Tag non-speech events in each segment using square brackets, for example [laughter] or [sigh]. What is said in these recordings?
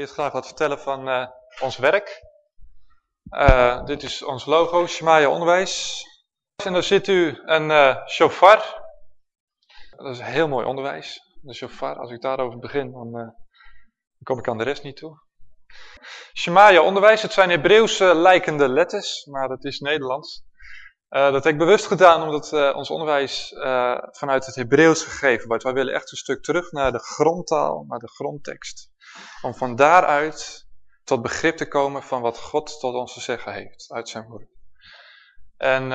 eerst graag wat vertellen van uh, ons werk. Uh, dit is ons logo, Shemaya Onderwijs. En daar zit u een uh, shofar. Dat is een heel mooi onderwijs. De shofar, als ik daarover begin, dan, kom ik aan de rest niet toe. Shemaya Onderwijs, het zijn Hebreeuwse lijkende letters, maar dat is Nederlands. Dat heb ik bewust gedaan omdat ons onderwijs vanuit het Hebreeuws gegeven wordt. Wij willen echt een stuk terug naar de grondtaal, naar de grondtekst. Om van daaruit tot begrip te komen van wat God tot ons te zeggen heeft uit zijn woord. En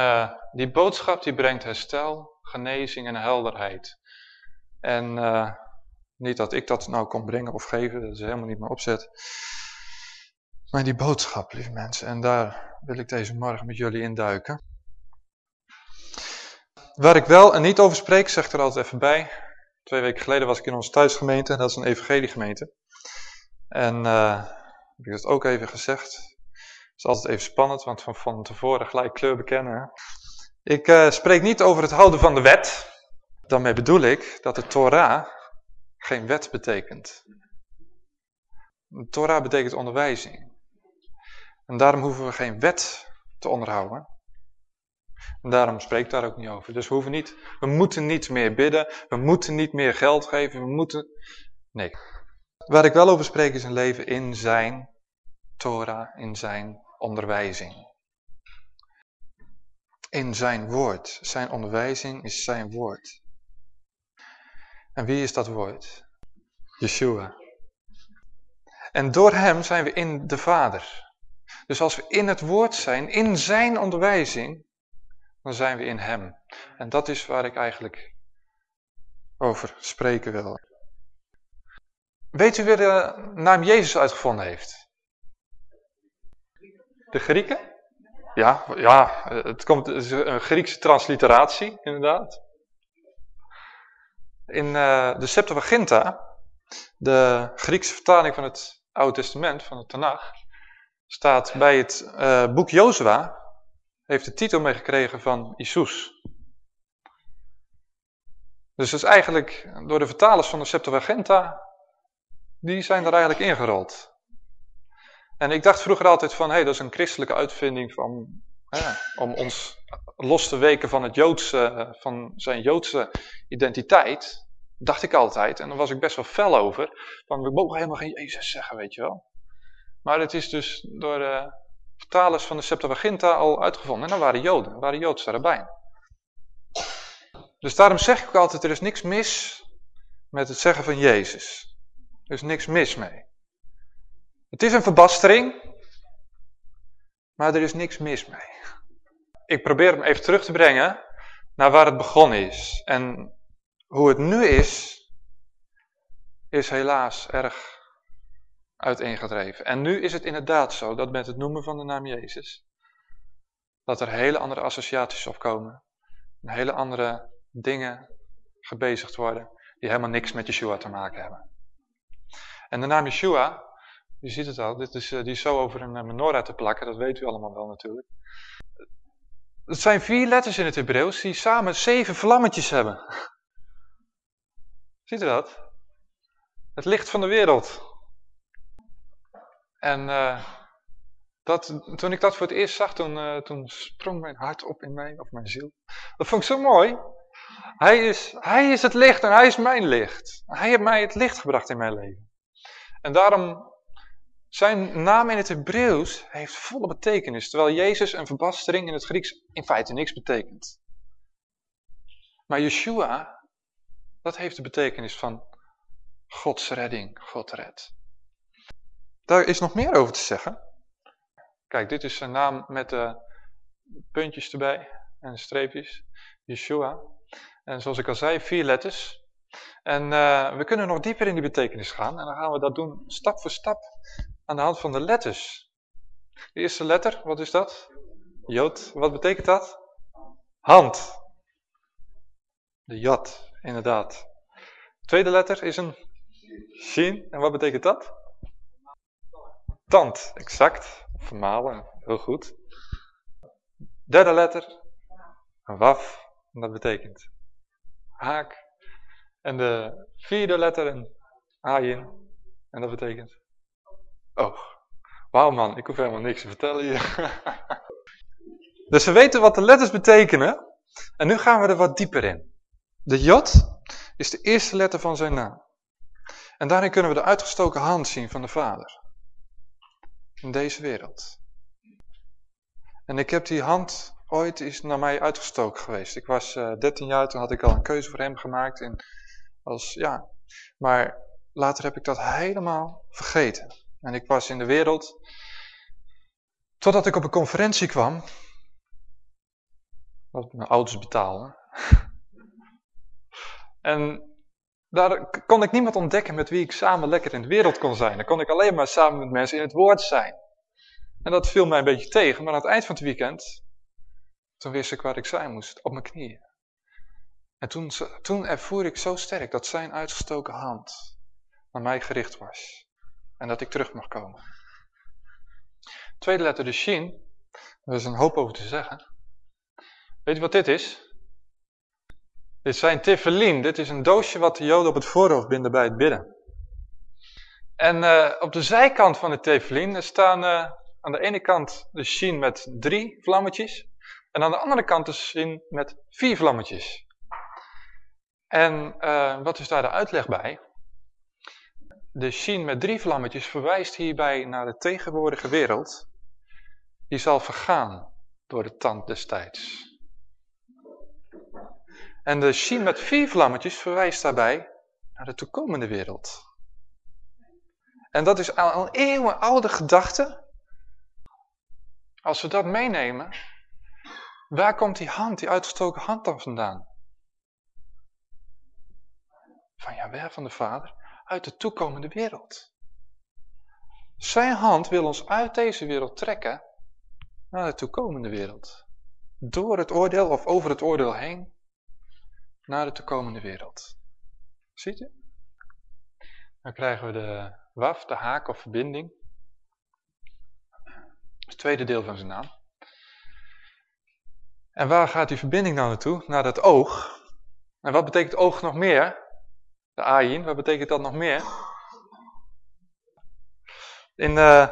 die boodschap die brengt herstel, genezing en helderheid. En niet dat ik dat nou kon brengen of geven, dat is helemaal niet mijn opzet. Maar die boodschap, lieve mensen, en daar wil ik deze morgen met jullie induiken. Waar ik wel en niet over spreek, zeg ik er altijd even bij. Twee weken geleden was ik in onze thuisgemeente, en dat is een evangeliegemeente. En uh, heb ik dat ook even gezegd. Het is altijd even spannend, want van, van tevoren gelijk kleur bekennen. Ik uh, spreek niet over het houden van de wet. Daarmee bedoel ik dat de Torah geen wet betekent. De Torah betekent onderwijzing. En daarom hoeven we geen wet te onderhouden. En daarom spreek ik daar ook niet over. Dus we hoeven niet, we moeten niet meer bidden, we moeten niet meer geld geven, we moeten... Nee. Waar ik wel over spreek is een leven in zijn Torah, in zijn onderwijzing. In zijn woord. Zijn onderwijzing is zijn woord. En wie is dat woord? Yeshua. En door hem zijn we in de Vader. Dus als we in het woord zijn, in zijn onderwijzing, dan zijn we in hem. En dat is waar ik eigenlijk over spreken wil. Weet u wie de naam Jezus uitgevonden heeft? De Grieken? Ja, ja het, komt, is een Griekse transliteratie, inderdaad. In uh, de Septuaginta, de Griekse vertaling van het Oude Testament, van het Tanach, staat bij het uh, boek Jozua, heeft de titel meegekregen van Isus. Dus dat is eigenlijk door de vertalers van de Septuaginta, die zijn er eigenlijk ingerold. En ik dacht vroeger altijd van, hé, hey, dat is een christelijke uitvinding van, om ons los te weken van, het Joodse, van zijn Joodse identiteit. Dacht ik altijd. En daar was ik best wel fel over. Van, we mogen helemaal geen Jezus zeggen, weet je wel. Maar het is dus door de vertalers van de Septuaginta al uitgevonden. En dan waren Joden, dat waren Joodse rabbijn. Dus daarom zeg ik ook altijd, er is niks mis met het zeggen van Jezus. Er is niks mis mee. Het is een verbastering, maar er is niks mis mee. Ik probeer hem even terug te brengen naar waar het begonnen is. En hoe het nu is, is helaas erg uiteengedreven. En nu is het inderdaad zo dat met het noemen van de naam Jezus, dat er hele andere associaties opkomen. En hele andere dingen gebezigd worden die helemaal niks met Yeshua te maken hebben. En de naam Yeshua, je ziet het al, dit is, eh, die is zo over een eh, menorah te plakken, dat weet u allemaal wel natuurlijk. Het zijn vier letters in het Hebreeuws die samen zeven vlammetjes hebben. Ziet u dat? Het licht van de wereld. En uh, dat, toen ik dat voor het eerst zag, toen, uh, toen sprong mijn hart op in mij, of mijn ziel. Dat vond ik zo mooi. Hij is, hij is het licht en hij is mijn licht. Hij heeft mij het licht gebracht in mijn leven. En daarom, zijn naam in het Hebreeuws heeft volle betekenis. Terwijl Jezus een verbastering in het Grieks in feite niks betekent. Maar Yeshua, dat heeft de betekenis van Gods redding, God redt. Daar is nog meer over te zeggen. Kijk, dit is zijn naam met de puntjes erbij en streepjes. Yeshua. En zoals ik al zei, vier letters. En uh, we kunnen nog dieper in die betekenis gaan. En dan gaan we dat doen stap voor stap aan de hand van de letters. De eerste letter, wat is dat? Jood. Wat betekent dat? Hand. De jad, inderdaad. tweede letter is een shin. En wat betekent dat? Tand, exact. Vermalen, heel goed. Derde letter, een waf, en dat betekent haak. En de vierde letter, een ayin, en dat betekent Oh, wauw man, ik hoef helemaal niks te vertellen hier. [laughs] dus we weten wat de letters betekenen. En nu gaan we er wat dieper in. De J is de eerste letter van zijn naam. En daarin kunnen we de uitgestoken hand zien van de Vader. In deze wereld. En ik heb die hand ooit is naar mij uitgestoken geweest. Ik was uh, eh, 13 jaar, toen had ik al een keuze voor hem gemaakt. En als, ja. Maar later heb ik dat helemaal vergeten. En ik was in de wereld, totdat ik op een conferentie kwam, wat mijn ouders betaalden. [laughs] en daar kon ik niemand ontdekken met wie ik samen lekker in de wereld kon zijn. Dan kon ik alleen maar samen met mensen in het woord zijn. En dat viel mij een beetje tegen, maar aan het eind van het weekend, toen wist ik waar ik zijn moest, op mijn knieën. En toen, toen ervoer ik zo sterk dat zijn uitgestoken hand naar mij gericht was. En dat ik terug mag komen. Tweede letter, de shin. Er is een hoop over te zeggen. Weet je wat dit is? Dit zijn tefillin. Dit is een doosje wat de joden op het voorhoofd binden bij het bidden. En uh, op de zijkant van de tefillin staan uh, aan de ene kant de shin met drie vlammetjes. En aan de andere kant de shin met vier vlammetjes. En uh, wat is daar de uitleg bij? De shin met drie vlammetjes verwijst hierbij naar de tegenwoordige wereld. Die zal vergaan door de tand destijds. En de shin met vier vlammetjes verwijst daarbij naar de toekomende wereld. En dat is al een eeuwenoude gedachte. Als we dat meenemen, waar komt die hand, die uitgestoken hand dan vandaan? Van Jawel, van de Vader, uit de toekomende wereld. Zijn hand wil ons uit deze wereld trekken naar de toekomende wereld. Door het oordeel of over het oordeel heen naar de toekomende wereld. Ziet u? Dan krijgen we de waf, de haak of verbinding. Het tweede deel van zijn naam. En waar gaat die verbinding nou naartoe? Naar het oog. En wat betekent oog nog meer? De ayin, wat betekent dat nog meer? In uh,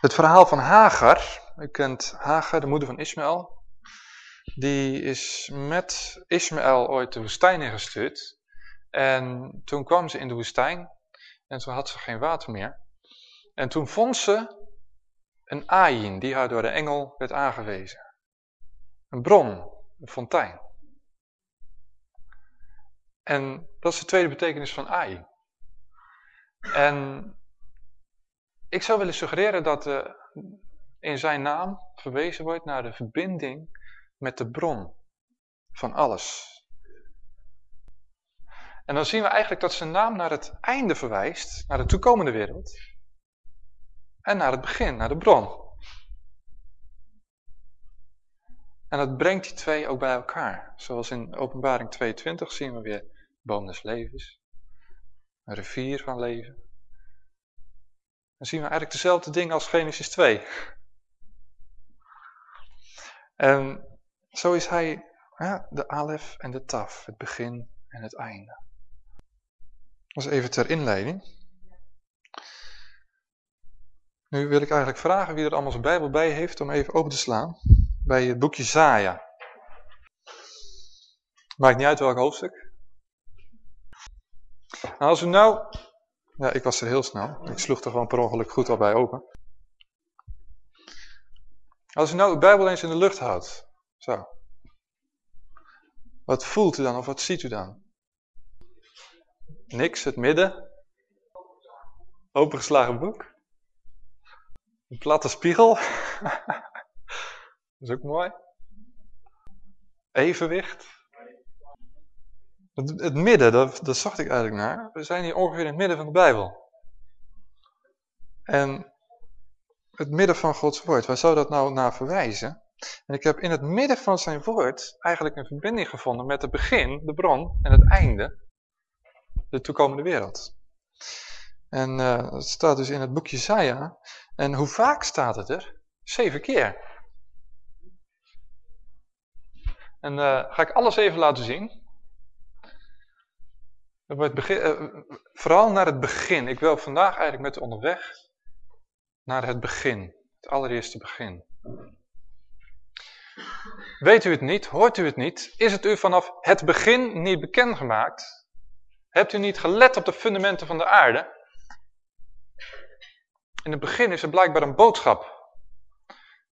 het verhaal van Hagar, u kent Hagar, de moeder van Ismaël, die is met Ismaël ooit de woestijn ingestuurd. En toen kwam ze in de woestijn en toen had ze geen water meer. En toen vond ze een ayin die haar door de engel werd aangewezen. Een bron, een fontein. En dat is de tweede betekenis van ayin. En ik zou willen suggereren dat uh, in zijn naam verwezen wordt naar de verbinding met de bron van alles. En dan zien we eigenlijk dat zijn naam naar het einde verwijst, naar de toekomende wereld. En naar het begin, naar de bron. En dat brengt die twee ook bij elkaar. Zoals in openbaring 2.20 zien we weer boom levens. Een rivier van leven. Dan zien we eigenlijk dezelfde dingen als Genesis 2. En zo is hij ja, de alef en de taf, het begin en het einde. Dat is even ter inleiding. Nu wil ik eigenlijk vragen wie er allemaal zijn Bijbel bij heeft om even open te slaan. Bij het boekje Zaja. Maakt niet uit welk hoofdstuk. Nou, als u nou... Ja, ik was er heel snel. Ik sloeg er gewoon per ongeluk goed al bij open. Als u nou uw Bijbel eens in de lucht houdt. Zo. Wat voelt u dan of wat ziet u dan? Niks, het midden. Opengeslagen boek. Een platte spiegel. [laughs] Dat is ook mooi. Evenwicht. Het, het midden, dat, zocht ik eigenlijk naar. We zijn hier ongeveer in het midden van de Bijbel. En het midden van Gods woord, waar zou dat nou naar verwijzen? En ik heb in het midden van zijn woord eigenlijk een verbinding gevonden met het begin, de bron en het einde, de toekomende wereld. En uh, het staat dus in het boekje Jesaja. En hoe vaak staat het er? Zeven keer. En uh, ga ik alles even laten zien. Begin, uh, vooral naar het begin. Ik wil vandaag eigenlijk met onderweg naar het begin, het allereerste begin. Weet u het niet? Hoort u het niet? Is het u vanaf het begin niet bekendgemaakt? Hebt u niet gelet op de fundamenten van de aarde? In het begin is er blijkbaar een boodschap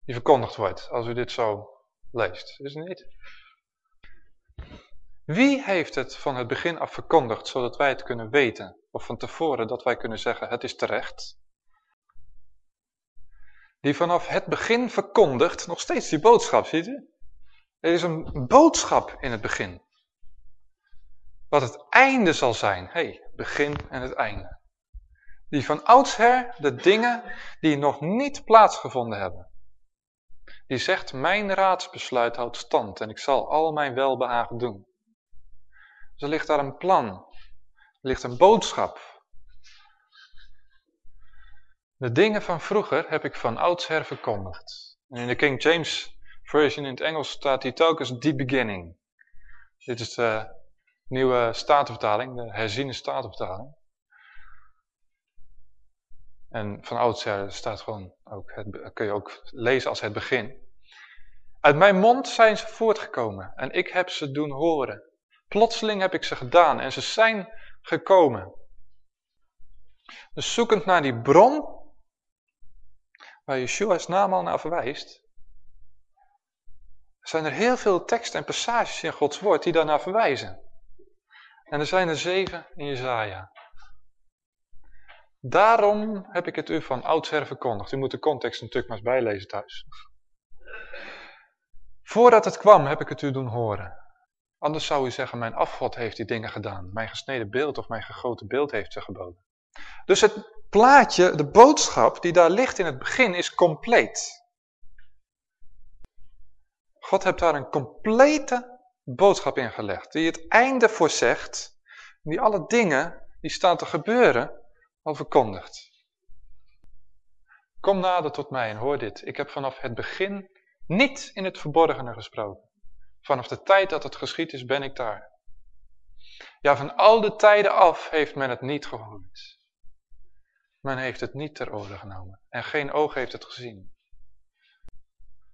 die verkondigd wordt, als u dit zo leest. Is het niet? Wie heeft het van het begin af verkondigd, zodat wij het kunnen weten? Of van tevoren dat wij kunnen zeggen, het is terecht? Die vanaf het begin verkondigt, nog steeds die boodschap, ziet u? Er is een boodschap in het begin. Wat het einde zal zijn. Hé, hey, begin en het einde. Die van oudsher de dingen die nog niet plaatsgevonden hebben. Die zegt, mijn raadsbesluit houdt stand en ik zal al mijn welbehagen doen. Dus er ligt daar een plan. Er ligt een boodschap. De dingen van vroeger heb ik van oudsher verkondigd. En in de King James in het Engels staat die telkens the beginning. Dit is de nieuwe statenvertaling, de herziene statenvertaling. En van oudsher staat gewoon ook, het, kun je ook lezen als het begin. Uit mijn mond zijn ze voortgekomen en ik heb ze doen horen. Plotseling heb ik ze gedaan en ze zijn gekomen. Dus zoekend naar die bron, waar Yeshua's naam al naar verwijst, zijn er heel veel teksten en passages in Gods woord die daarnaar verwijzen. En er zijn er zeven in Jezaja. Daarom heb ik het u van oudsher verkondigd. U moet de context natuurlijk maar eens bijlezen thuis. Voordat het kwam heb ik het u doen horen. Anders zou u zeggen, mijn afgod heeft die dingen gedaan. Mijn gesneden beeld of mijn gegoten beeld heeft ze geboden. Dus het plaatje, de boodschap die daar ligt in het begin is compleet. God heeft daar een complete boodschap in gelegd. Die het einde voorzegt. Die alle dingen die staan te gebeuren al verkondigt. Kom nader tot mij en hoor dit. Ik heb vanaf het begin niet in het verborgene gesproken. Vanaf de tijd dat het geschied is, ben ik daar. Ja, van al de tijden af heeft men het niet gehoord. Men heeft het niet ter orde genomen. En geen oog heeft het gezien.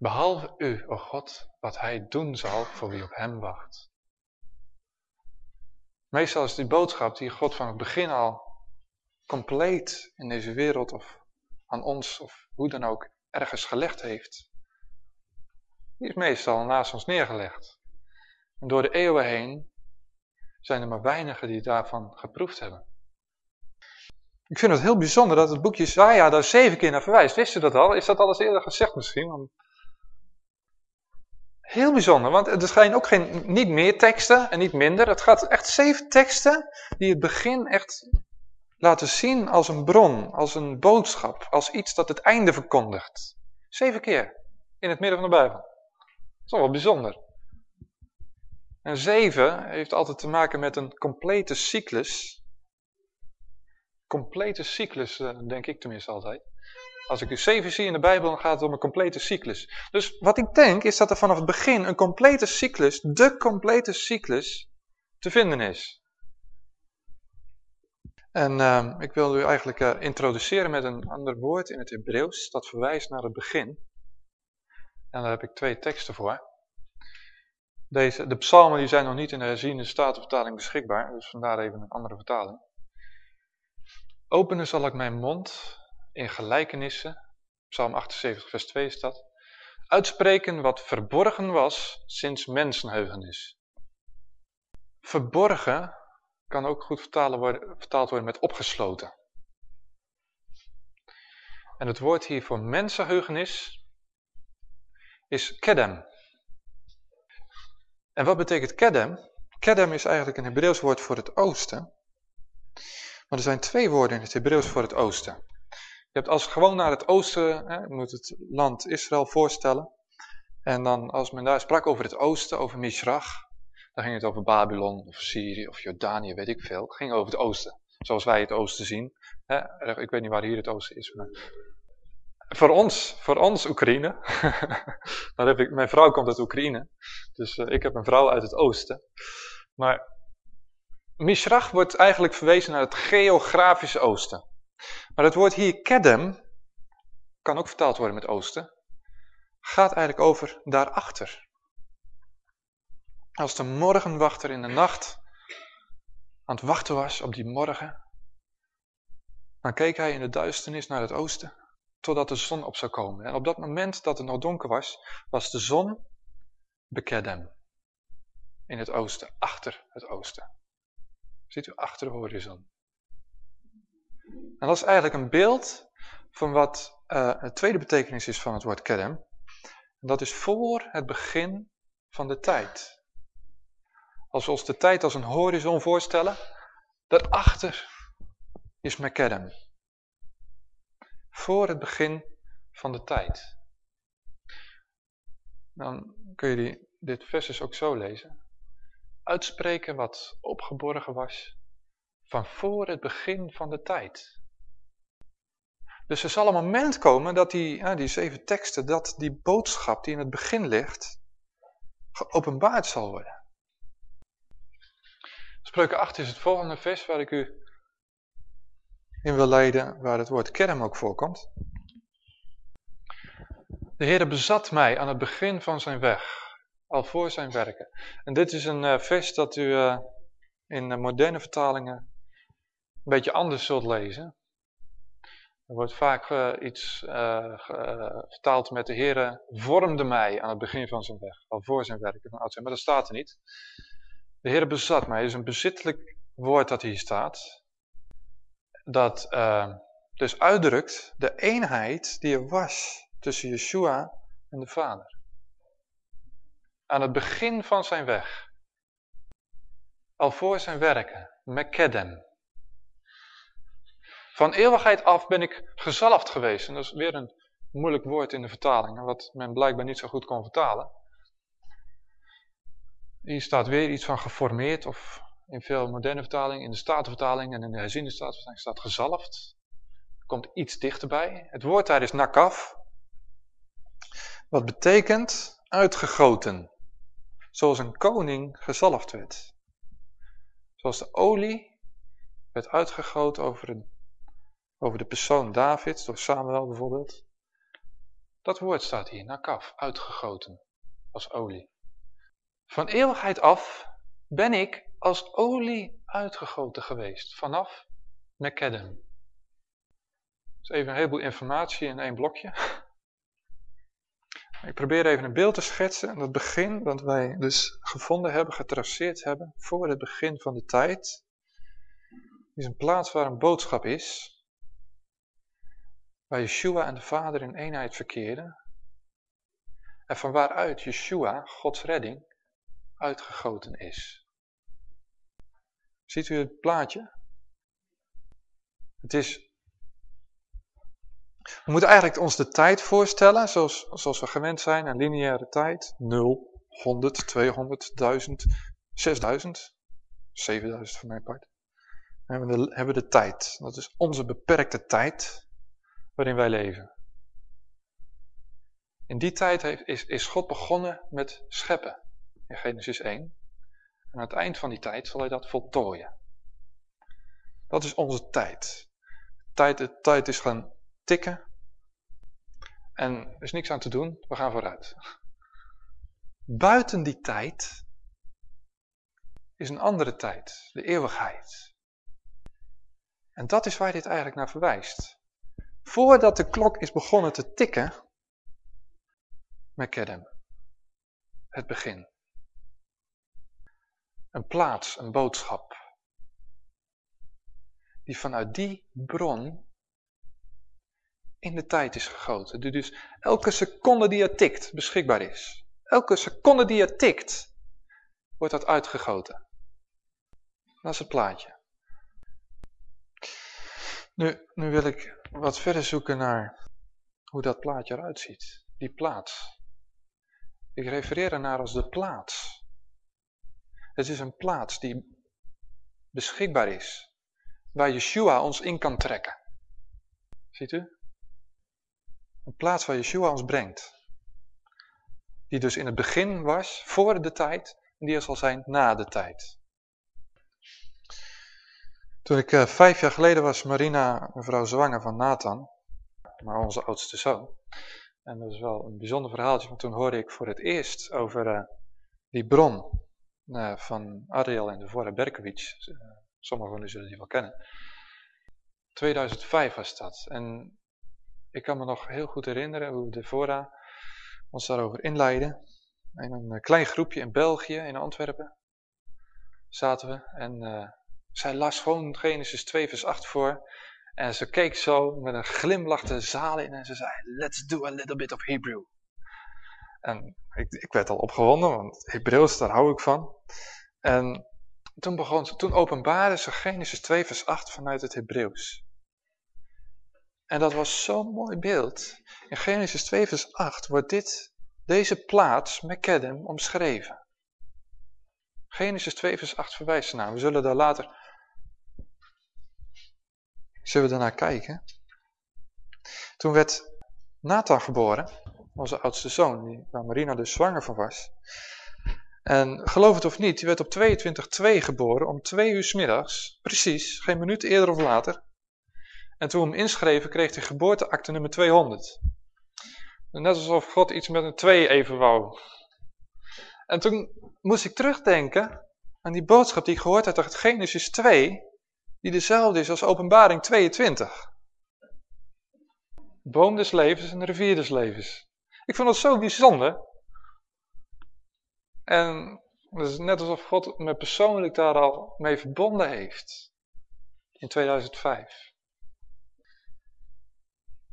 Behalve u, o God, wat hij doen zal voor wie op hem wacht. Meestal is die boodschap die God van het begin al compleet in deze wereld of aan ons of hoe dan ook ergens gelegd heeft. Die is meestal naast ons neergelegd. En door de eeuwen heen zijn er maar weinigen die daarvan geproefd hebben. Ik vind het heel bijzonder dat het boekje Isaiah daar zeven keer naar verwijst. Wist u dat al? Is dat al eens eerder gezegd misschien? Heel bijzonder, want er zijn ook geen, niet meer teksten en niet minder. Het gaat echt zeven teksten die het begin echt laten zien als een bron, als een boodschap, als iets dat het einde verkondigt. Zeven keer in het midden van de Bijbel. Dat is wel bijzonder. En zeven heeft altijd te maken met een complete cyclus. Complete cyclus, eh, denk ik tenminste altijd. Als ik dus zeven zie in de Bijbel, dan gaat het om een complete cyclus. Dus wat ik denk, is dat er vanaf het begin een complete cyclus, de complete cyclus, te vinden is. En uh, ik wil u eigenlijk uh, introduceren met een ander woord in het Hebreeuws, dat verwijst naar het begin. En daar heb ik twee teksten voor. Deze, de psalmen die zijn nog niet in de herziende statenvertaling beschikbaar, dus vandaar even een andere vertaling. Openen zal ik mijn mond in gelijkenissen, psalm 78 vers 2 is dat, uitspreken wat verborgen was sinds mensenheugenis. Verborgen kan ook goed worden, vertaald worden met opgesloten. En het woord hier voor mensenheugenis is kedem. En wat betekent kedem? Kedem is eigenlijk een Hebreeuws woord voor het oosten. Maar er zijn twee woorden in het Hebreeuws voor het oosten. Je hebt als gewoon naar het oosten, hè, je moet het land Israël voorstellen. En dan als men daar sprak over het oosten, over Mishrach, dan ging het over Babylon of Syrië of Jordanië, weet ik veel. Het ging over het oosten, zoals wij het oosten zien. Ik weet niet waar hier het oosten is. Maar... Voor ons, voor ons Oekraïne. [laughs] dan heb ik, mijn vrouw komt uit Oekraïne. Dus uh, ik heb een vrouw uit het oosten. Maar Mishrach wordt eigenlijk verwezen naar het geografische oosten. Maar het woord hier Kedem kan ook vertaald worden met oosten, gaat eigenlijk over daarachter. Als de morgenwachter in de nacht aan het wachten was op die morgen, dan keek hij in de duisternis naar het oosten, totdat de zon op zou komen. En op dat moment dat het nog donker was, was de zon bekedem in het oosten, achter het oosten. Ziet u, achter de horizon. En dat is eigenlijk een beeld van wat uh, de tweede betekenis is van het woord kedem. En dat is voor het begin van de tijd. Als we ons de tijd als een horizon voorstellen, daarachter is Mekedem. Voor het begin van de tijd. Dan kun je dit vers dus ook zo lezen. Uitspreken wat opgeborgen was van voor het begin van de tijd. Dus er zal een moment komen dat die, die zeven teksten, dat die boodschap die in het begin ligt, geopenbaard zal worden. Spreuken 8 is het volgende vers waar ik u in wil leiden, waar het woord kerm ook voorkomt. De Heere bezat mij aan het begin van zijn weg, al voor zijn werken. En dit is een uh, vers dat u uh, in moderne vertalingen beetje anders zult lezen. Er wordt vaak uh, iets vertaald met de Heere vormde mij aan het begin van zijn weg, al voor zijn werken maar dat staat er niet. De Heer bezat mij is een bezittelijk woord dat hier staat. Dat dus uitdrukt de eenheid die er was tussen Yeshua en de Vader. Aan het begin van zijn weg. Al voor zijn werken. Mekedem. Van eeuwigheid af ben ik gezalfd geweest. En dat is weer een moeilijk woord in de vertaling. Wat men blijkbaar niet zo goed kon vertalen. Hier staat weer iets van geformeerd of in veel moderne vertalingen, in de Statenvertaling en in de herziende Statenvertaling staat gezalfd. Komt iets dichterbij. Het woord daar is nakaf. Wat betekent uitgegoten. Zoals een koning gezalfd werd. Zoals de olie werd uitgegoten over, een, over de persoon David, door Samuel bijvoorbeeld. Dat woord staat hier, nakaf, uitgegoten als olie. Van eeuwigheid af ben ik als olie uitgegoten geweest, vanaf Mekedem. Dus even een heleboel informatie in één blokje. Ik probeer even een beeld te schetsen. Dat begin dat wij dus gevonden hebben, getraceerd hebben, voor het begin van de tijd, is een plaats waar een boodschap is, waar Yeshua en de Vader in eenheid verkeren, en van waaruit Yeshua, Gods redding, uitgegoten is. Ziet u het plaatje? Het is... We moeten eigenlijk ons de tijd voorstellen, zoals, zoals we gewend zijn, een lineaire tijd. 0, 100, 200, 1000, 6000, 7000 voor mijn part. We hebben de, hebben de tijd. Dat is onze beperkte tijd waarin wij leven. In die tijd heeft, is, God begonnen met scheppen in Genesis 1. En aan het eind van die tijd zal hij dat voltooien. Dat is onze tijd. tijd de tijd is gaan tikken. En er is niks aan te doen, we gaan vooruit. Buiten die tijd is een andere tijd, de eeuwigheid. En dat is waar dit eigenlijk naar verwijst. Voordat de klok is begonnen te tikken, Mekedem, het begin. Een plaats, een boodschap. Die vanuit die bron in de tijd is gegoten. Die dus elke seconde die er tikt beschikbaar is. Elke seconde die er tikt, wordt dat uitgegoten. Dat is het plaatje. Nu, nu wil ik wat verder zoeken naar hoe dat plaatje eruit ziet. Die plaats. Ik refereer ernaar als de plaats. Het is een plaats die beschikbaar is. Waar Yeshua ons in kan trekken. Ziet u? Een plaats waar Yeshua ons brengt. Die dus in het begin was, voor de tijd. En die er zal zijn na de tijd. Toen ik uh, vijf jaar geleden was Marina, mevrouw zwanger van Nathan. maar onze oudste zoon. En dat is wel een bijzonder verhaaltje, want toen hoorde ik voor het eerst over uh, die bron uh, van Ariel en Berkowitz. Uh, sommigen van u zullen die wel kennen. 2005 was dat. En ik kan me nog heel goed herinneren hoe Devora ons daarover inleidde. In een klein groepje in België, in Antwerpen, zaten we. En zij las gewoon Genesis 2 vers 8 voor. En ze keek zo met een glimlach de zaal in en ze zei, let's do a little bit of Hebrew. En ik, ik werd al opgewonden, want Hebreeuws, daar hou ik van. En toen, begon ze, toen openbaarde ze Genesis 2 vers 8 vanuit het Hebreeuws. En dat was zo'n mooi beeld. In Genesis 2 vers 8 wordt dit, deze plaats, Mekedem, omschreven. Genesis 2 vers 8 verwijst naar. We zullen daar later Zullen we daarnaar kijken? Toen werd Nathan geboren, onze oudste zoon, waar Marina dus zwanger van was. En geloof het of niet, die werd op 22-2 geboren om 2 uur s middags, precies, geen minuut eerder of later. En toen we hem inschreven, kreeg hij geboorteakte nummer 200. Net alsof God iets met een 2 even wou. En toen moest ik terugdenken aan die boodschap die ik gehoord had uit Genesis 2, die dezelfde is als openbaring 22. Boom des levens en rivier des levens. Ik vond het zo bijzonder. En het is net alsof God me persoonlijk daar al mee verbonden heeft. In 2005.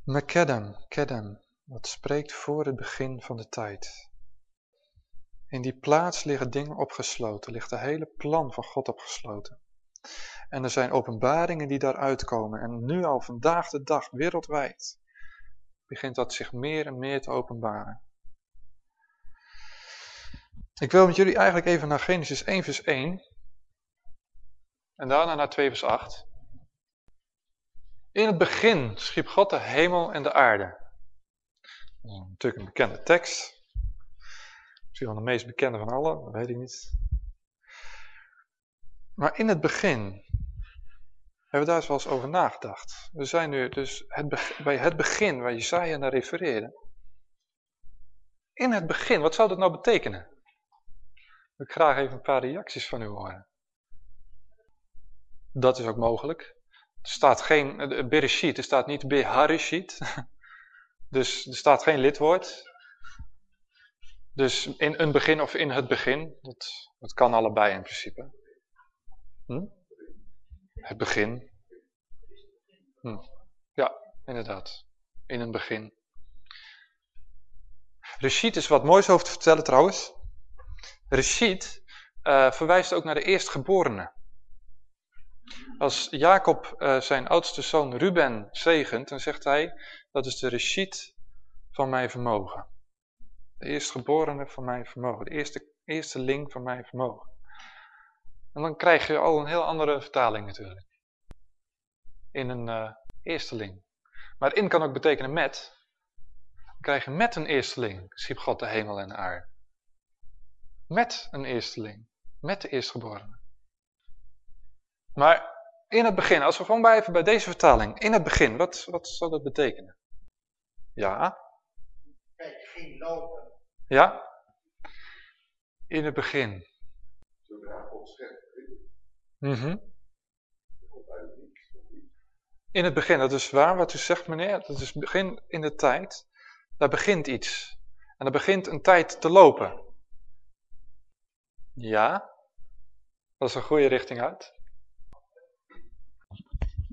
Mekedem, Kedem, wat spreekt voor het begin van de tijd. In die plaats liggen dingen opgesloten, ligt de hele plan van God opgesloten. En er zijn openbaringen die daaruit komen. En nu al vandaag de dag, wereldwijd, begint dat zich meer en meer te openbaren. Ik wil met jullie eigenlijk even naar Genesis 1 vers 1. En daarna naar 2 vers 8. In het begin schiep God de hemel en de aarde. Dat is natuurlijk een bekende tekst. Misschien wel de meest bekende van alle, dat weet ik niet. Maar in het begin hebben we daar eens over nagedacht. We zijn nu dus het bij het begin waar Jesaja naar refereerde. In het begin, wat zou dat nou betekenen? Ik graag even een paar reacties van u horen. Dat is ook mogelijk. Er staat geen, Bereshit, er staat niet Beharishit. [laughs] Dus er staat geen lidwoord. Dus in een begin of in het begin, dat, dat kan allebei in principe. Hm? Het begin. Hm. Ja, inderdaad. In het begin. Reshit is wat moois over te vertellen trouwens. Reshit uh, verwijst ook naar de eerstgeborene. Als Jacob uh, zijn oudste zoon Ruben zegent, dan zegt hij, dat is de reshit van mijn vermogen. De eerstgeborene van mijn vermogen. De eerste, eerste ling van mijn vermogen. En dan krijg je al een heel andere vertaling natuurlijk. In een uh, eersteling. Maar in kan ook betekenen met. Dan krijg je met een eersteling, schiep God de hemel en de aarde. Met een eersteling. Met de eerstgeborene. Maar in het begin, als we gewoon blijven bij deze vertaling. In het begin, wat, wat zal dat betekenen? Ja. Kijk, geen lopen. Ja. In het begin. Mm In het begin, dat is waar wat u zegt meneer, dat is begin in de tijd, daar begint iets. En daar begint een tijd te lopen. Ja, dat is een goede richting uit.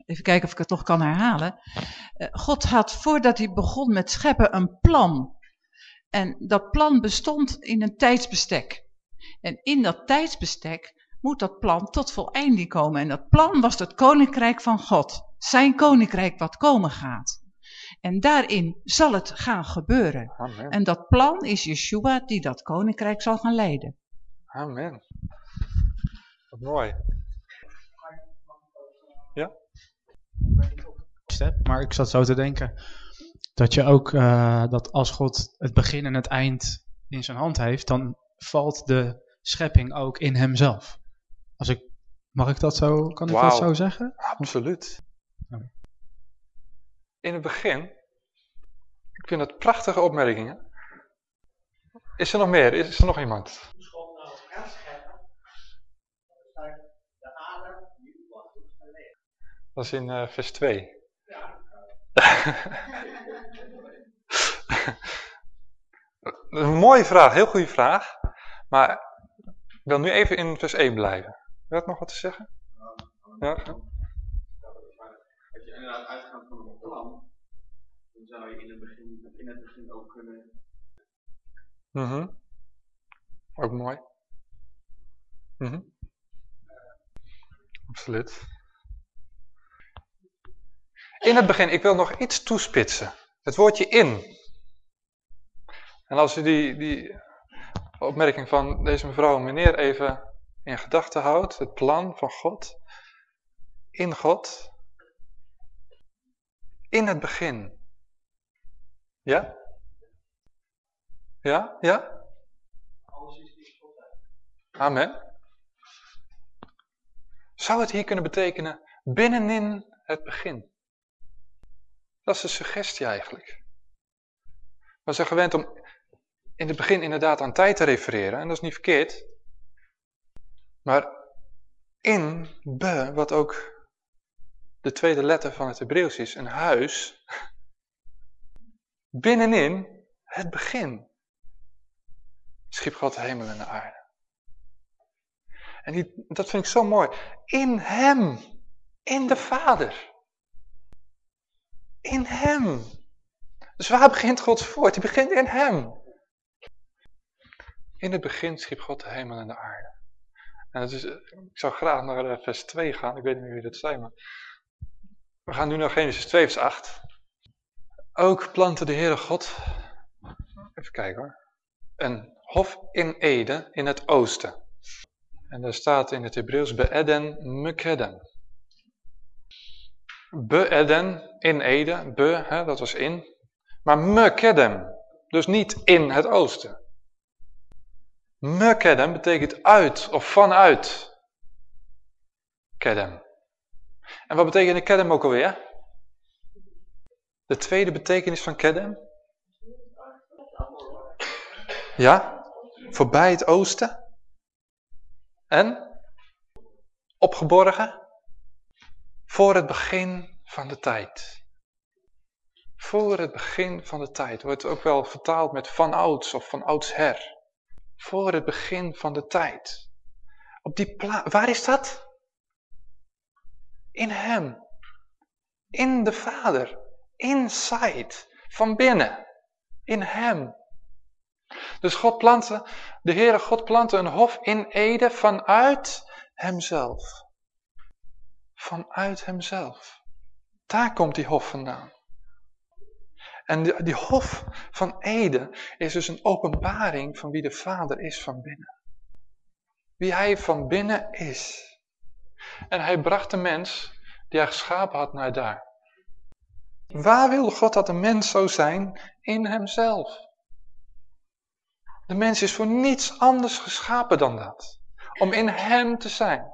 Even kijken of ik het toch kan herhalen. Eh, God had voordat hij begon met scheppen een plan. En dat plan bestond in een tijdsbestek. En in dat tijdsbestek moet dat plan tot voleinding komen. En dat plan was het koninkrijk van God. Zijn koninkrijk wat komen gaat. En daarin zal het gaan gebeuren. Amen. En dat plan is Yeshua die dat koninkrijk zal gaan leiden. Amen. Wat mooi. Ja? Maar ik zat zo te denken dat je ook, uh, dat als God het begin en het eind in zijn hand heeft, dan valt de schepping ook in hemzelf. Als ik, mag ik dat zo, kan ik dat zo zeggen? Absoluut. Ja. In het begin Ik vind dat prachtige opmerkingen. Is er nog meer? Is er nog iemand? Dat is in eh, vers 2. Ja, [laughs] Dat is een mooie vraag, heel goede vraag. Maar ik wil nu even in vers 1 blijven. Je nog wat te zeggen? Ja? Als je inderdaad uitgaat van een plan, dan zou je in het begin, in het begin ook kunnen Mhm. Ook mooi. Mhm. Absoluut. In het begin, ik wil nog iets toespitsen. Het woordje in. En als u die, die opmerking van deze mevrouw en meneer even in gedachten houdt, het plan van God, in God, in het begin. Ja? Ja? Ja? Amen. Zou het hier kunnen betekenen binnenin het begin? Dat is de suggestie eigenlijk. We zijn gewend om in het begin inderdaad aan tijd te refereren en dat is niet verkeerd. Maar in, be, wat ook de tweede letter van het Hebreeuws is, een huis, binnenin het begin schiep God de hemel en de aarde. En dat vind ik zo mooi. In hem. In de Vader. In hem. Dus waar begint Gods voort? Die begint in hem. In het begin schiep God de hemel en de aarde. En is, ik zou graag naar eh, vers 2 gaan. Ik weet niet wie dat zei, maar... We gaan nu naar Genesis 2 vers 8. Ook plantte de Heere God... Even kijken hoor. Een hof in Ede in het oosten. En daar staat in het Hebreeuws Be'eden Mekedem. Be'eden in Ede, Be, hè, dat was in. Maar Mekedem, dus niet in het oosten. Mekedem betekent uit of vanuit. Kedem. En wat betekent Kedem ook alweer? De tweede betekenis van Kedem? Ja, voorbij het oosten. En opgeborgen voor het begin van de tijd. Voor het begin van de tijd. Wordt ook wel vertaald met van ouds of van oudsher. Voor het begin van de tijd. Op die. Waar is dat? In hem. In de Vader. Inside. Van binnen. In hem. Dus God plantte, de Heere God plantte een hof in Ede vanuit hemzelf. Vanuit hemzelf. Daar komt die hof vandaan. En die, hof van Ede is dus een openbaring van wie de Vader is van binnen. Wie hij van binnen is. En hij bracht de mens die hij geschapen had naar daar. Waar wilde God dat de mens zou zijn? In hemzelf. De mens is voor niets anders geschapen dan dat. Om in hem te zijn.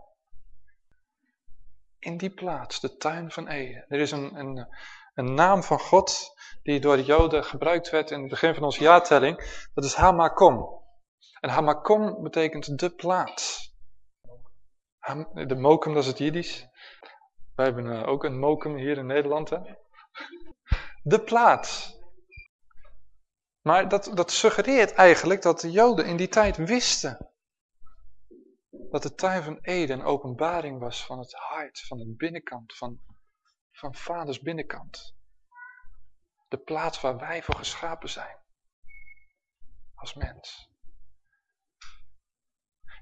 In die plaats, de tuin van Eden. Er is een, een, een naam van God die door de Joden gebruikt werd in het begin van onze jaartelling. Dat is Hamakom. En Hamakom betekent de plaats. De Mokum, dat is het Jiddisch. Wij hebben eh, ook een Mokum hier in Nederland. Hè? De plaats. Maar dat, dat suggereert eigenlijk dat de Joden in die tijd wisten dat de tuin van Eden een openbaring was van het hart, van de binnenkant, van, van vaders binnenkant. De plaats waar wij voor geschapen zijn. Als mens.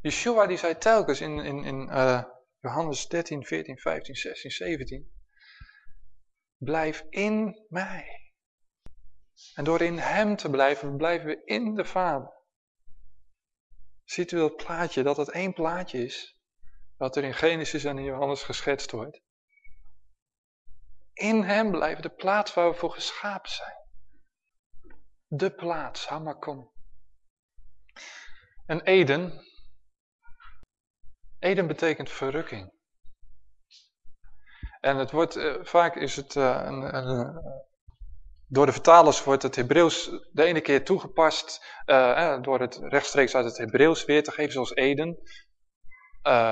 Yeshua die zei telkens in, in, in uh, Johannes 13, 14, 15, 16, 17. Blijf in mij. En door in hem te blijven, blijven we in de Vader. Ziet u dat plaatje, dat het één plaatje is, wat er in Genesis en in Johannes geschetst wordt. In hem blijven de plaats waar we voor geschapen zijn. De plaats, Hamakom. En Eden, Eden betekent verrukking. En het wordt, uh, vaak is het uh, een, een, Door de vertalers wordt het Hebreeuws de ene keer toegepast eh, door het rechtstreeks uit het Hebreeuws weer te geven, zoals Eden.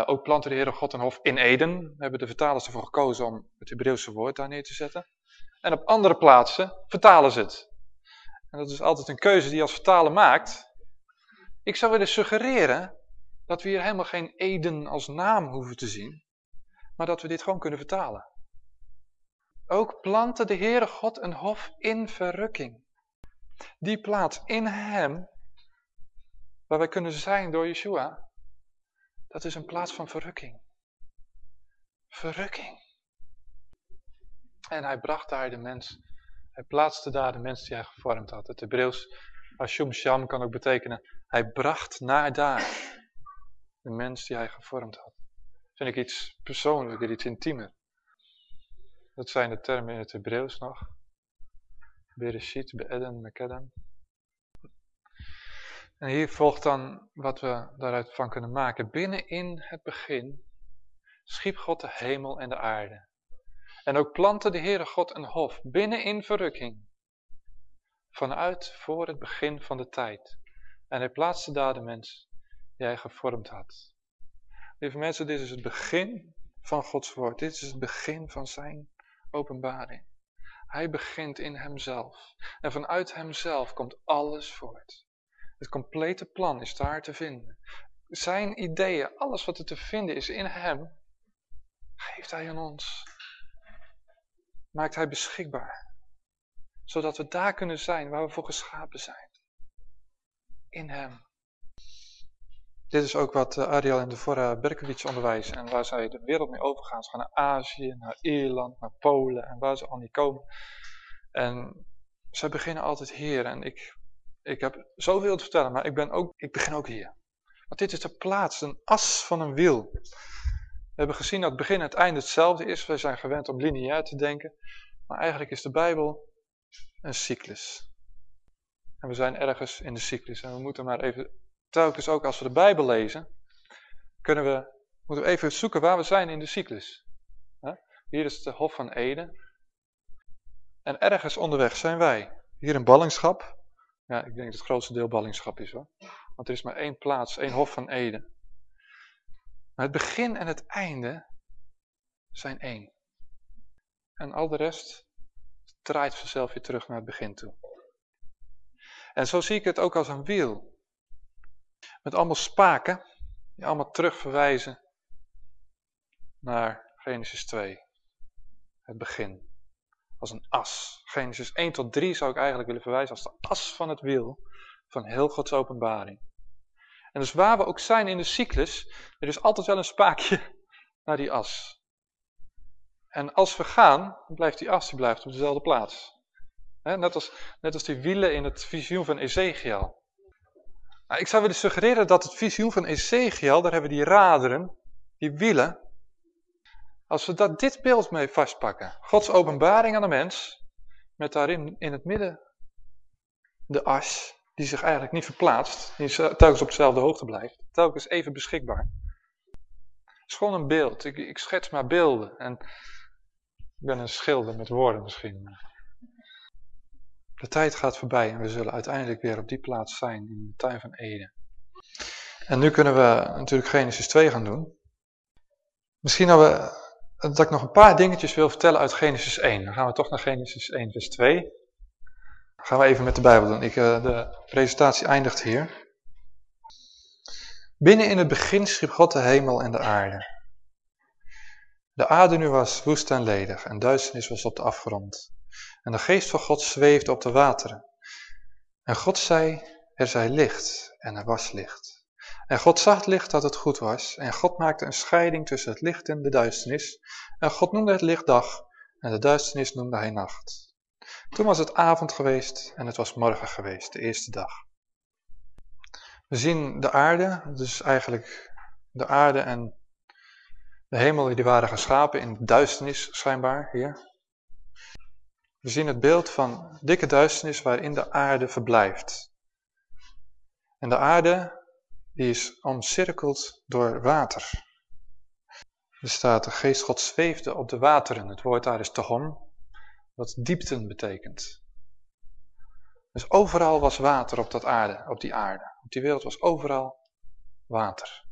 Ook planten de Heere God een hof in Eden. hebben de vertalers ervoor gekozen om het Hebreeuwse woord daar neer te zetten. En op andere plaatsen vertalen ze het. En dat is altijd een keuze die je als vertaler maakt. Ik zou willen suggereren dat we hier helemaal geen Eden als naam hoeven te zien. Maar dat we dit gewoon kunnen vertalen. Ook plantte de Heere God een hof in verrukking. Die plaats in hem, waar wij kunnen zijn door Yeshua, dat is een plaats van verrukking. Verrukking. En hij bracht daar de mens, hij plaatste daar de mens die hij gevormd had. Het Hebreeuws, Ashum Sham kan ook betekenen, hij bracht naar daar de mens die hij gevormd had. Vind ik iets persoonlijker, iets intiemer. Dat zijn de termen in het Hebreeuws nog. Bereshit, Be'eden, Mekedem. En hier volgt dan wat we daaruit van kunnen maken. Binnenin het begin schiep God de hemel en de aarde. En ook plantte de Heere God een hof binnenin verrukking. Vanuit voor het begin van de tijd. En hij plaatste daar de mens die hij gevormd had. Lieve mensen, dit is het begin van Gods woord. Dit is het begin van zijn openbaring. Hij begint in hemzelf. En vanuit hemzelf komt alles voort. Het complete plan is daar te vinden. Zijn ideeën, alles wat er te vinden is in hem, geeft hij aan ons. Maakt hij beschikbaar. Zodat we daar kunnen zijn waar we voor geschapen zijn. In hem. Dit is ook wat eh, Ariel en Devorah Berkowitz onderwijzen en waar zij de wereld mee overgaan. Ze gaan naar Azië, naar Ierland, naar Polen en waar ze al niet komen. En zij beginnen altijd hier en ik, ik heb zoveel te vertellen, maar ik, ben ook, ik begin ook hier. Want dit is de plaats, een as van een wiel. We hebben gezien dat het begin en het einde hetzelfde is. We zijn gewend om lineair te denken. Maar eigenlijk is de Bijbel een cyclus. En we zijn ergens in de cyclus. En we moeten maar even telkens ook als we de Bijbel lezen, kunnen we, moeten we even zoeken waar we zijn in de cyclus. Hier is de Hof van Eden. En ergens onderweg zijn wij. Hier in ballingschap. Ja, ik denk dat het grootste deel ballingschap is hoor. Want er is maar één plaats, één Hof van Eden. Maar het begin en het einde zijn één. En al de rest draait vanzelf weer terug naar het begin toe. En zo zie ik het ook als een wiel. Met allemaal spaken die allemaal terugverwijzen naar Genesis 2. Het begin. Als een as. Genesis 1 tot 3 zou ik eigenlijk willen verwijzen als de as van het wiel van heel Gods openbaring. En dus waar we ook zijn in de cyclus, er is altijd wel een spaakje [laughs] naar die as. En als we gaan, blijft die as die blijft op dezelfde plaats. net, als, net als die wielen in het visioen van Ezekiel. Nou, ik zou willen suggereren dat het visioen van Ezekiel, daar hebben die raderen, die wielen. Als we dat, dit beeld mee vastpakken, Gods openbaring aan de mens, met daarin in het midden de as, die zich eigenlijk niet verplaatst, die telkens op dezelfde hoogte blijft, telkens even beschikbaar. Het is gewoon een beeld, ik, ik schets maar beelden en ik ben een schilder met woorden misschien. De tijd gaat voorbij en we zullen uiteindelijk weer op die plaats zijn in de tuin van Eden. En nu kunnen we natuurlijk Genesis 2 gaan doen. Misschien dat, ik nog een paar dingetjes wil vertellen uit Genesis 1. Dan gaan we toch naar Genesis 1 vers 2. Gaan we even met de Bijbel doen. Ik, eh, de presentatie eindigt hier. Binnen in het begin schiep God de hemel en de aarde. De aarde nu was woest en ledig en duisternis was op de afgrond. En de geest van God zweefde op de wateren. En God zei, er zij licht, en er was licht. En God zag het licht dat het goed was, en God maakte een scheiding tussen het licht en de duisternis. En God noemde het licht dag, en de duisternis noemde hij nacht. Toen was het avond geweest, en het was morgen geweest, de eerste dag. We zien de aarde, dus eigenlijk de aarde en de hemel die waren geschapen in duisternis schijnbaar hier. We zien het beeld van dikke duisternis waarin de aarde verblijft. En de aarde die is omcirkeld door water. Er staat, de geest God zweefde op de wateren. Het woord daar is tehom, wat diepten betekent. Dus overal was water op, dat aarde, op die aarde. Op die wereld was overal water.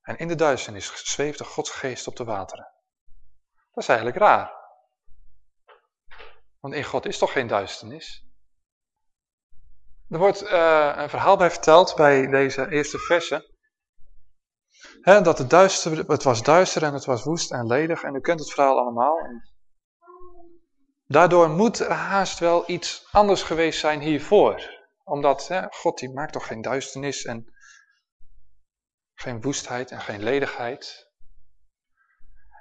En in de duisternis zweefde Gods geest op de wateren. Dat is eigenlijk raar. Want in God is toch geen duisternis? Er wordt uh, een verhaal bij verteld bij deze eerste versen. Dat het, duister, het was duister en het was woest en ledig. En u kent het verhaal allemaal. Daardoor moet er haast wel iets anders geweest zijn hiervoor. Omdat hè, God die maakt toch geen duisternis en geen woestheid en geen ledigheid.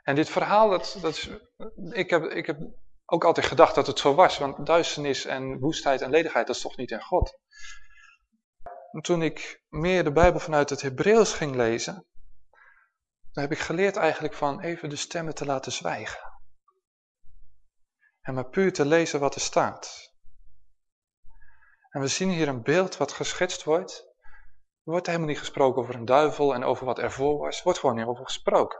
En dit verhaal, dat, dat ik, heb, ik heb ook altijd gedacht dat het zo was. Want duisternis en woestheid en ledigheid, dat is toch niet in God. En toen ik meer de Bijbel vanuit het Hebreeuws ging lezen, dan heb ik geleerd eigenlijk van even de stemmen te laten zwijgen. En maar puur te lezen wat er staat. En we zien hier een beeld wat geschetst wordt. Er wordt helemaal niet gesproken over een duivel en over wat ervoor was. Er wordt gewoon niet over gesproken.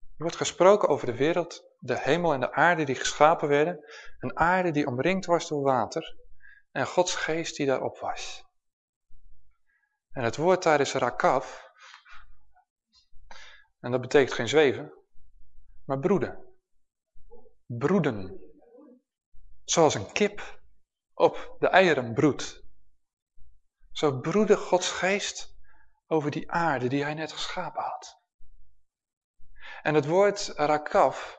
Er wordt gesproken over de wereld, de hemel en de aarde die geschapen werden. Een aarde die omringd was door water en Gods geest die daarop was. En het woord daar is rakaf. En dat betekent geen zweven, maar broeden. Broeden. Zoals een kip op de eieren broedt. Zo broedde Gods geest over die aarde die hij net geschapen had. En het woord rakaf,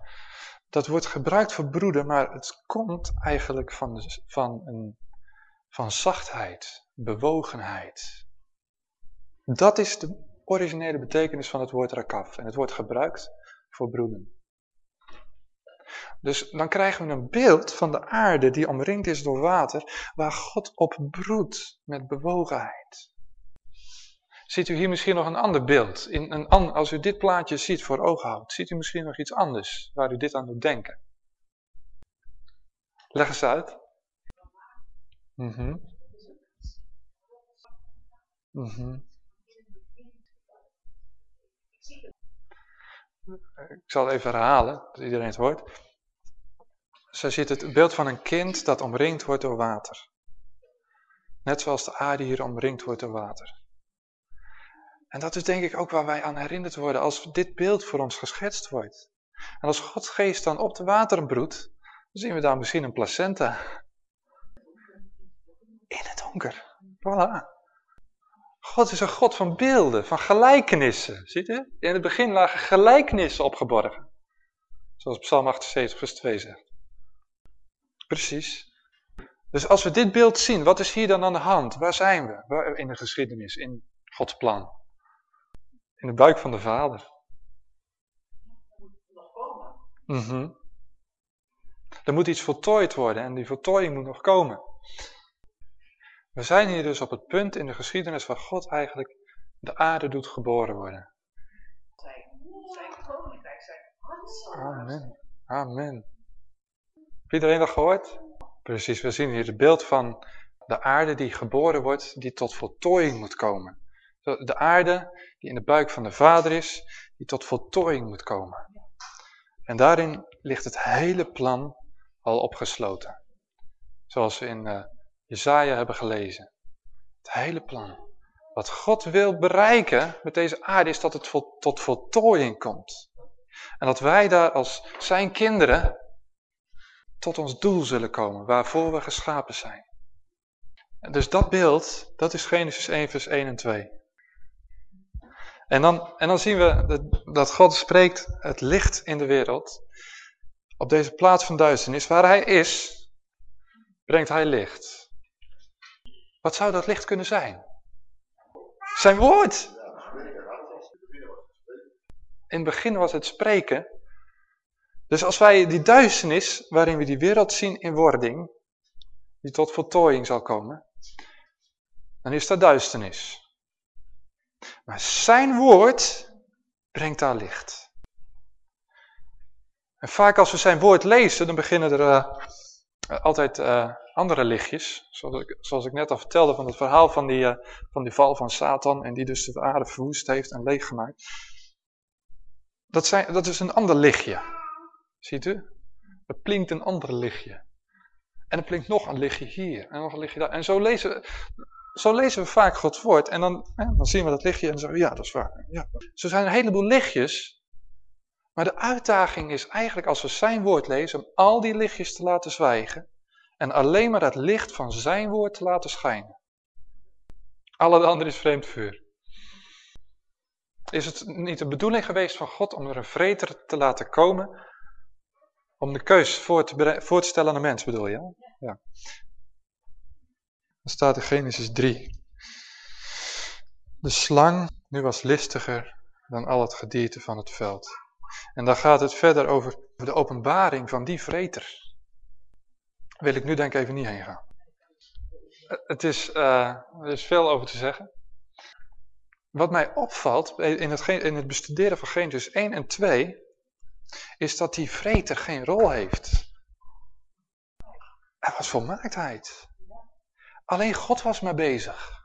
dat wordt gebruikt voor broeden, maar het komt eigenlijk van, van, een, van zachtheid, bewogenheid. Dat is de originele betekenis van het woord rakaf. En het wordt gebruikt voor broeden. Dus dan krijgen we een beeld van de aarde die omringd is door water, waar God op broedt met bewogenheid. Ziet u hier misschien nog een ander beeld? In een, als u dit plaatje ziet voor ogen houdt, ziet u misschien nog iets anders waar u dit aan doet denken? Leg eens uit. Mm Ik zal het even herhalen, dat iedereen het hoort. Zo ziet het beeld van een kind dat omringd wordt door water. Net zoals de aarde hier omringd wordt door water. En dat is denk ik ook waar wij aan herinnerd worden als dit beeld voor ons geschetst wordt. En als Gods geest dan op de wateren broedt, dan zien we daar misschien een placenta. In het donker. Voilà. God is een God van beelden, van gelijkenissen. Ziet u? In het begin lagen gelijkenissen opgeborgen. Zoals Psalm 78 vers 2 zegt. Precies. Dus als we dit beeld zien, wat is hier dan aan de hand? Waar zijn we? In de geschiedenis, in Gods plan. In de buik van de vader. Mm -hmm. Er moet iets voltooid worden en die voltooiing moet nog komen. We zijn hier dus op het punt in de geschiedenis waar God eigenlijk de aarde doet geboren worden. Amen. Amen. Heb iedereen dat gehoord? Precies, we zien hier het beeld van de aarde die geboren wordt, die tot voltooiing moet komen. De aarde die in de buik van de vader is, die tot voltooiing moet komen. En daarin ligt het hele plan al opgesloten. Zoals we in uh, Jezaja hebben gelezen. Het hele plan. Wat God wil bereiken met deze aarde is dat het tot voltooiing komt. En dat wij daar als zijn kinderen tot ons doel zullen komen, waarvoor we geschapen zijn. Dus dat beeld, dat is Genesis 1 vers 1 en 2. En dan, en dan zien we dat God spreekt het licht in de wereld. Op deze plaats van duisternis, waar hij is, brengt hij licht. Wat zou dat licht kunnen zijn? Zijn woord. In het begin was het spreken. Dus als wij die duisternis, waarin we die wereld zien in wording, die tot voltooiing zal komen, dan is dat duisternis. Maar zijn woord brengt daar licht. En vaak als we zijn woord lezen, dan beginnen er uh, altijd uh, andere lichtjes. Zoals ik, zoals ik, net al vertelde van het verhaal van die, uh, van die val van Satan en die dus de aarde verwoest heeft en leeggemaakt. Dat, zijn, dat is een ander lichtje. Ziet u? Er plinkt een ander lichtje. En er blinkt nog een lichtje hier en nog een lichtje daar. En zo lezen, zo lezen we vaak Gods woord. En dan, dan zien we dat lichtje en zo, ja, dat is waar. Ja. Zo zijn er een heleboel lichtjes. Maar de uitdaging is eigenlijk als we zijn woord lezen, om al die lichtjes te laten zwijgen. En alleen maar het licht van zijn woord te laten schijnen. Alle andere is vreemd vuur. Is het niet de bedoeling geweest van God om er een vreter te laten komen? Om de keus voor te, voor te stellen aan de mens bedoel je? Ja. Dan staat in Genesis 3. De slang nu was listiger dan al het gedierte van het veld. En dan gaat het verder over de openbaring van die vreter. Wil ik nu denk ik even niet heen gaan. Het is, uh, er is veel over te zeggen. Wat mij opvalt in het, in het bestuderen van Genesis 1 en 2, is dat die vreter geen rol heeft. Er was volmaaktheid. Alleen God was maar bezig.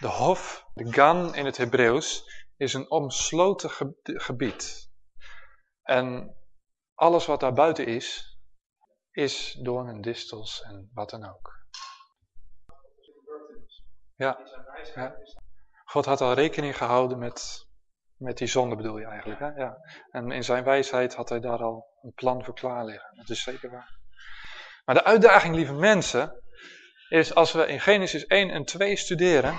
De hof, de gan in het Hebreeuws, is een omsloten gebied. En alles wat daar buiten is, is doorn en distels en wat dan ook. Ja. ja. God had al rekening gehouden met, met die zonde bedoel je eigenlijk. Hè? Ja. En in zijn wijsheid had hij daar al een plan voor klaar liggen. Dat is zeker waar. Maar de uitdaging, lieve mensen, is als we in Genesis 1 en 2 studeren.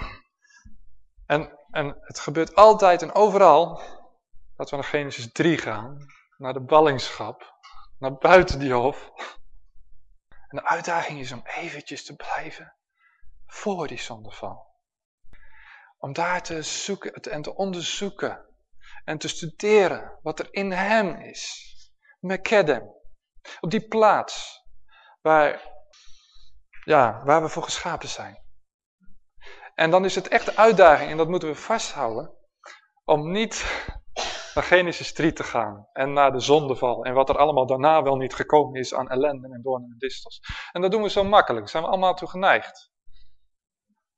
En, en het gebeurt altijd en overal dat we naar Genesis 3 gaan. Naar de ballingschap. Naar buiten die hof. En de uitdaging is om eventjes te blijven voor die zondeval. Om daar te zoeken en te onderzoeken en te studeren wat er in hem is. Mekedem. Op die plaats waar, ja, waar we voor geschapen zijn. En dan is het echt de uitdaging, en dat moeten we vasthouden, om niet naar Genesis 3 te gaan en naar de zondeval en wat er allemaal daarna wel niet gekomen is aan ellende en doornen en distels. En dat doen we zo makkelijk, zijn we allemaal toe geneigd.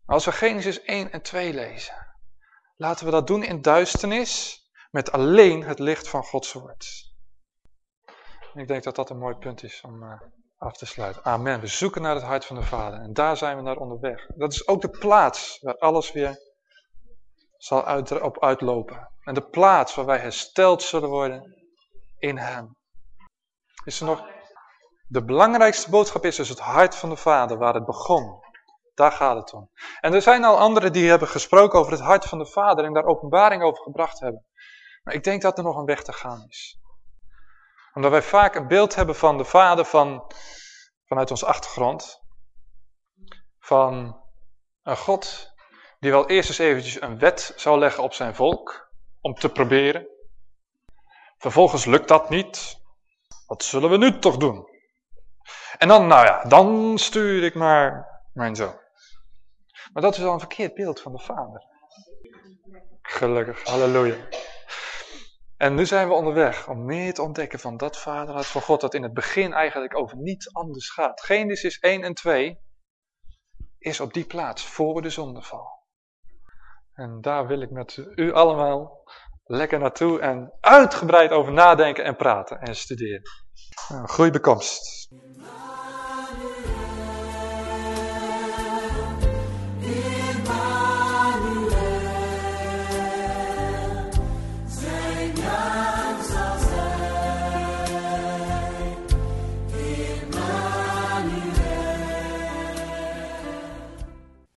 Als we Genesis 1 en 2 lezen, laten we dat doen in duisternis met alleen het licht van Gods woord. Ik denk dat dat een mooi punt is om uh, af te sluiten. Amen. We zoeken naar het hart van de Vader en daar zijn we naar onderweg. Dat is ook de plaats waar alles weer zal uit, op uitlopen. En de plaats waar wij hersteld zullen worden in Hem. Is er nog... De belangrijkste boodschap is dus het hart van de Vader, waar het begon. Daar gaat het om. En er zijn al anderen die hebben gesproken over het hart van de Vader en daar openbaring over gebracht hebben. Maar ik denk dat er nog een weg te gaan is. Omdat wij vaak een beeld hebben van de Vader van, vanuit ons achtergrond. Van een God die wel eerst eens eventjes een wet zou leggen op zijn volk. Om te proberen. Vervolgens lukt dat niet. Wat zullen we nu toch doen? En dan, nou ja, dan stuur ik maar mijn zoon. Maar dat is al een verkeerd beeld van de vader. Gelukkig, halleluja. En nu zijn we onderweg om meer te ontdekken van dat vaderhart van God, dat in het begin eigenlijk over niets anders gaat. Genesis 1 en 2 is op die plaats voor de zondeval. En daar wil ik met u allemaal lekker naartoe en uitgebreid over nadenken en praten en studeren. Nou.